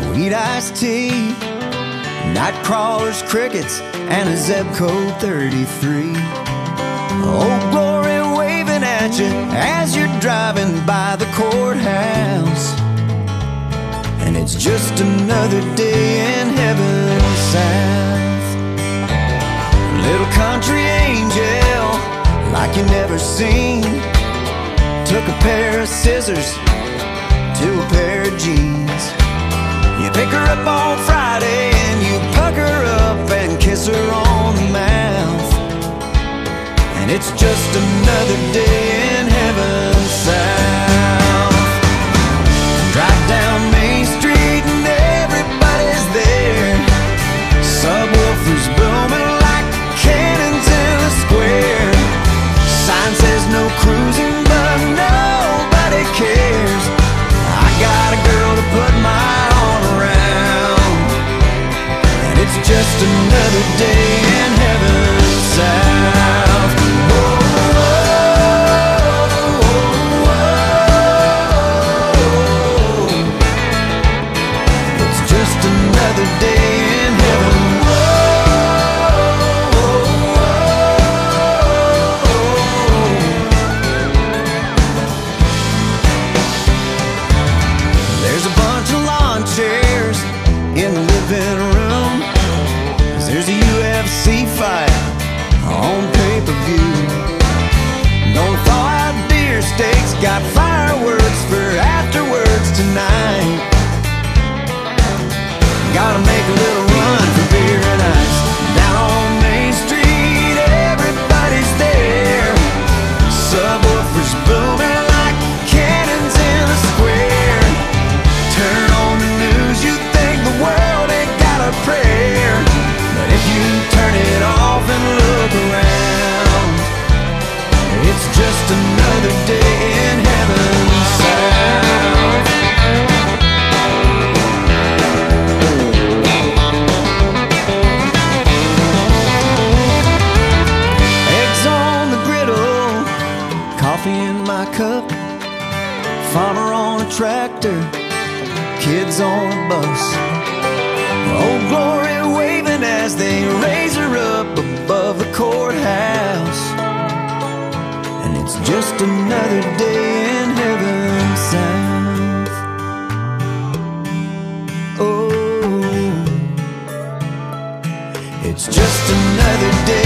need iced tea, night crawlers, crickets, and a Zebco 33. Oh, glory waving at you as you're driving by the courthouse. And it's just another day in heaven south. Little country angel, like you never seen, took a pair of scissors to a pair of jeans. Pick her up on Friday and you puck her up and kiss her on the mouth. And it's just another day another day Gotta make a little run for beer and ice. Down on Main Street, everybody's there. Subwoofers booming like cannons in a square. Turn on the news, you think the world ain't got a prayer. But if you turn it off and look around, it's just another day coffee in my cup, farmer on a tractor, kids on a bus. Old glory waving as they raise her up above the courthouse. And it's just another day in heaven south. Oh, it's just another day